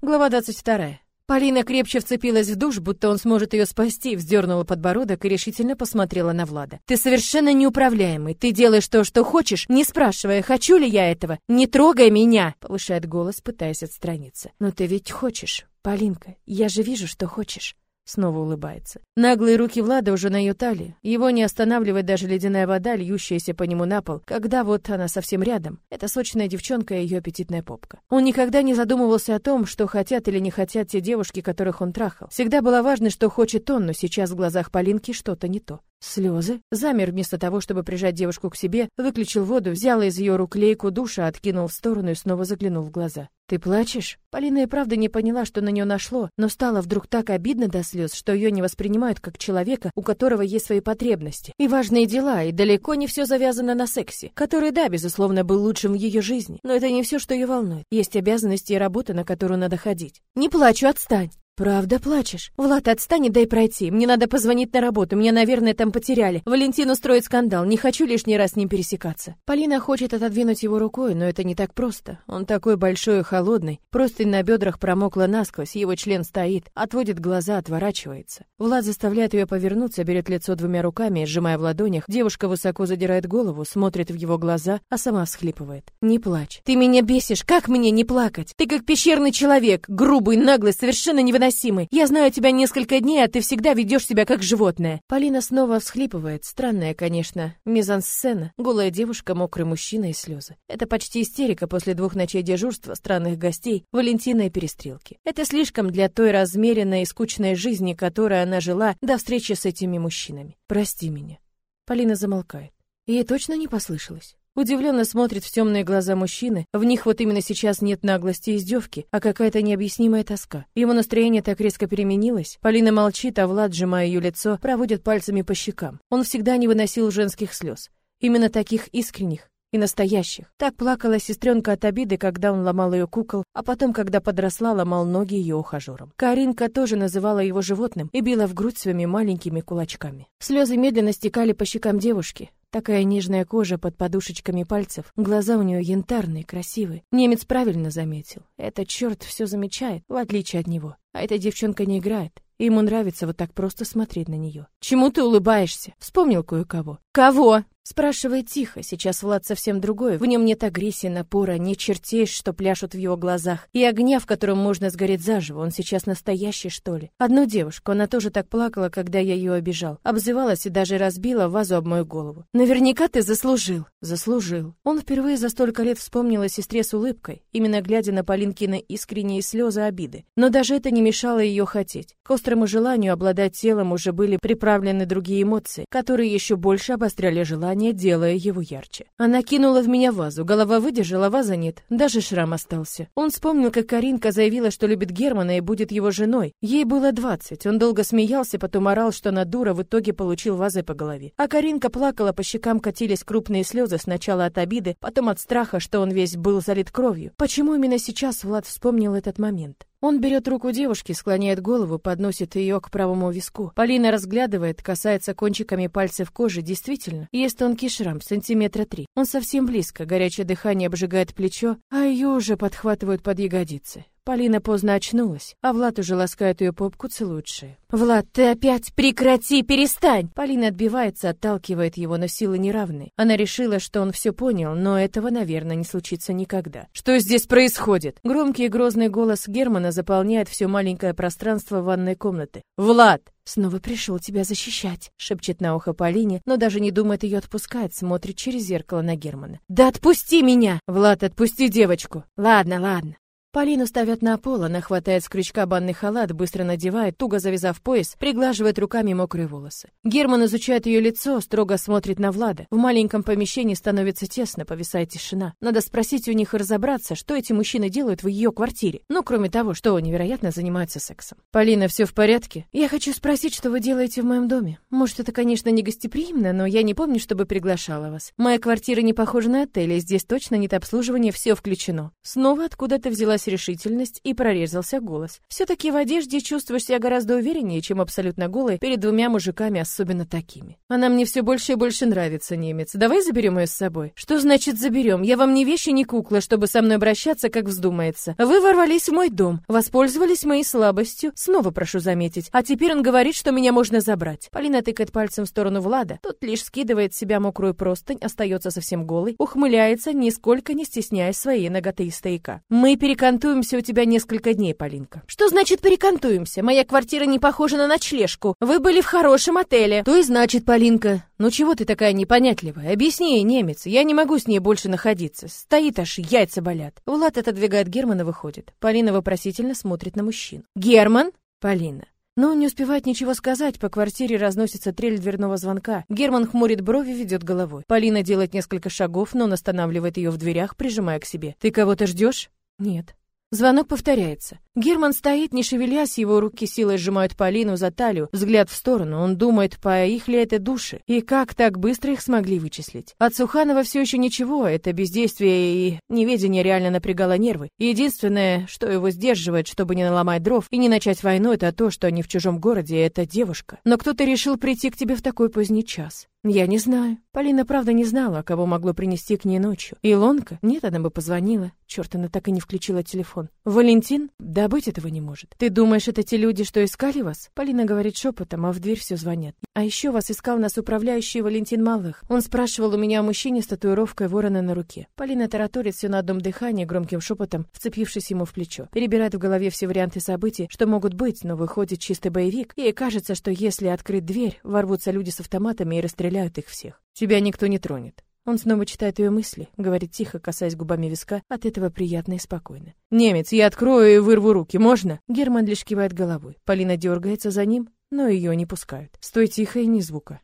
Глава 22. Полина крепче вцепилась в душ, будто он сможет ее спасти, вздернула подбородок и решительно посмотрела на Влада. «Ты совершенно неуправляемый. Ты делаешь то, что хочешь, не спрашивая, хочу ли я этого. Не трогай меня!» Повышает голос, пытаясь отстраниться. «Но ты ведь хочешь, Полинка. Я же вижу, что хочешь». Снова улыбается. Наглые руки Влада уже на ее талии. Его не останавливает даже ледяная вода, льющаяся по нему на пол, когда вот она совсем рядом. Это сочная девчонка и ее аппетитная попка. Он никогда не задумывался о том, что хотят или не хотят те девушки, которых он трахал. Всегда было важно, что хочет он, но сейчас в глазах Полинки что-то не то. Слезы. Замер вместо того, чтобы прижать девушку к себе, выключил воду, взял из ее рук лейку душа, откинул в сторону и снова заглянул в глаза. «Ты плачешь?» Полина и правда не поняла, что на нее нашло, но стало вдруг так обидно до слез, что ее не воспринимают как человека, у которого есть свои потребности и важные дела, и далеко не все завязано на сексе, который, да, безусловно, был лучшим в ее жизни, но это не все, что ее волнует. Есть обязанности и работа, на которую надо ходить. «Не плачу, отстань!» «Правда плачешь? Влад, отстань дай пройти. Мне надо позвонить на работу. Меня, наверное, там потеряли. Валентин устроит скандал. Не хочу лишний раз с ним пересекаться». Полина хочет отодвинуть его рукой, но это не так просто. Он такой большой и холодный. Просто на бедрах промокла насквозь, его член стоит, отводит глаза, отворачивается. Влад заставляет ее повернуться, берет лицо двумя руками, сжимая в ладонях. Девушка высоко задирает голову, смотрит в его глаза, а сама всхлипывает. «Не плачь. Ты меня бесишь. Как мне не плакать? Ты как пещерный человек, грубый, наглый, совершенно невыносимый невыносимый. Я знаю тебя несколько дней, а ты всегда ведешь себя как животное. Полина снова всхлипывает. Странная, конечно, мизансцена. Голая девушка, мокрый мужчина и слезы. Это почти истерика после двух ночей дежурства, странных гостей, Валентина и перестрелки. Это слишком для той размеренной и скучной жизни, которой она жила до встречи с этими мужчинами. Прости меня. Полина замолкает. Ей точно не послышалось. Удивленно смотрит в темные глаза мужчины. В них вот именно сейчас нет наглости и издевки, а какая-то необъяснимая тоска. Его настроение так резко переменилось. Полина молчит, а Влад, сжимая ее лицо, проводит пальцами по щекам. Он всегда не выносил женских слез. Именно таких искренних, и настоящих. Так плакала сестренка от обиды, когда он ломал ее кукол, а потом, когда подросла, ломал ноги ее ухажерам. Каринка тоже называла его животным и била в грудь своими маленькими кулачками. Слезы медленно стекали по щекам девушки. Такая нежная кожа под подушечками пальцев, глаза у нее янтарные, красивые. Немец правильно заметил. Этот черт все замечает, в отличие от него. А эта девчонка не играет. Ему нравится вот так просто смотреть на нее. «Чему ты улыбаешься?» Вспомнил кое-кого. «Кого?» Спрашивает тихо, сейчас Влад совсем другой. В нем нет агрессии, напора, нет чертей, что пляшут в его глазах, и огня, в котором можно сгореть заживо. Он сейчас настоящий, что ли? Одну девушку, она тоже так плакала, когда я ее обижал. Обзывалась и даже разбила вазу об мою голову. Наверняка ты заслужил. Заслужил. Он впервые за столько лет вспомнил о сестре с улыбкой, именно глядя на Полинкины искренние слезы обиды. Но даже это не мешало ее хотеть. К острому желанию обладать телом уже были приправлены другие эмоции, которые еще больше обостряли желание делая его ярче. Она кинула в меня вазу, голова выдержала, ваза нет, даже шрам остался. Он вспомнил, как Каринка заявила, что любит Германа и будет его женой. Ей было двадцать. Он долго смеялся, потом орал, что она дура, в итоге получил вазой по голове. А Каринка плакала, по щекам катились крупные слезы, сначала от обиды, потом от страха, что он весь был залит кровью. Почему именно сейчас Влад вспомнил этот момент? Он берет руку девушки, склоняет голову, подносит ее к правому виску. Полина разглядывает, касается кончиками пальцев кожи. Действительно, есть тонкий шрам, сантиметра три. Он совсем близко, горячее дыхание обжигает плечо, а ее уже подхватывают под ягодицы. Полина поздно очнулась, а Влад уже ласкает ее попку, целует. «Влад, ты опять прекрати, перестань!» Полина отбивается, отталкивает его, но силы неравны. Она решила, что он все понял, но этого, наверное, не случится никогда. «Что здесь происходит?» Громкий и грозный голос Германа заполняет все маленькое пространство ванной комнаты. «Влад!» «Снова пришел тебя защищать», — шепчет на ухо Полине, но даже не думает ее отпускать, смотрит через зеркало на Германа. «Да отпусти меня!» «Влад, отпусти девочку!» «Ладно, ладно». Полину ставят на пол, она хватает с крючка банный халат, быстро надевает, туго завязав пояс, приглаживает руками мокрые волосы. Герман изучает ее лицо, строго смотрит на Влада. В маленьком помещении становится тесно, повисает тишина. Надо спросить у них и разобраться, что эти мужчины делают в ее квартире. Ну, кроме того, что невероятно занимаются сексом. Полина, все в порядке? Я хочу спросить, что вы делаете в моем доме. Может, это, конечно, не гостеприимно, но я не помню, чтобы приглашала вас. Моя квартира не похожа на отель, и здесь точно нет обслуживания, все включено. Снова откуда-то взялась поднялась решительность и прорезался голос. Все-таки в одежде чувствуешь себя гораздо увереннее, чем абсолютно голой перед двумя мужиками, особенно такими. Она мне все больше и больше нравится, немец. Давай заберем ее с собой. Что значит заберем? Я вам не вещи, не кукла, чтобы со мной обращаться, как вздумается. Вы ворвались в мой дом, воспользовались моей слабостью, снова прошу заметить. А теперь он говорит, что меня можно забрать. Полина тыкает пальцем в сторону Влада. Тот лишь скидывает с себя мокрую простынь, остается совсем голый, ухмыляется, нисколько не стесняясь своей ноготы и стояка. Мы перекантуемся у тебя несколько дней, Полинка. Что значит перекантуемся? Моя квартира не похожа на ночлежку. Вы были в хорошем отеле. То и значит, Полинка. Ну чего ты такая непонятливая? Объясни ей, немец. Я не могу с ней больше находиться. Стоит аж, яйца болят. Влад отодвигает Германа, выходит. Полина вопросительно смотрит на мужчину. Герман? Полина. Но он не успевает ничего сказать, по квартире разносится трель дверного звонка. Герман хмурит брови, ведет головой. Полина делает несколько шагов, но он останавливает ее в дверях, прижимая к себе. «Ты кого-то ждешь?» «Нет». Звонок повторяется. Герман стоит, не шевелясь, его руки силой сжимают Полину за талию, взгляд в сторону. Он думает, по их ли это души, и как так быстро их смогли вычислить. От Суханова все еще ничего, это бездействие и неведение реально напрягало нервы. Единственное, что его сдерживает, чтобы не наломать дров и не начать войну, это то, что они в чужом городе, это девушка. Но кто-то решил прийти к тебе в такой поздний час. Я не знаю. Полина правда не знала, кого могло принести к ней ночью. Илонка? Нет, она бы позвонила. Черт, она так и не включила телефон. Валентин? Да быть этого не может. Ты думаешь, это те люди, что искали вас? Полина говорит шепотом, а в дверь все звонят. А еще вас искал нас управляющий Валентин Малых. Он спрашивал у меня о мужчине с татуировкой ворона на руке. Полина тараторит все на одном дыхании, громким шепотом, вцепившись ему в плечо. Перебирает в голове все варианты событий, что могут быть, но выходит чистый боевик. Ей кажется, что если открыть дверь, ворвутся люди с автоматами и расстреляют их всех. Тебя никто не тронет. Он снова читает ее мысли, говорит тихо, касаясь губами виска, от этого приятно и спокойно. «Немец, я открою и вырву руки, можно?» Герман лишь кивает головой. Полина дергается за ним, но ее не пускают. «Стой тихо и ни звука».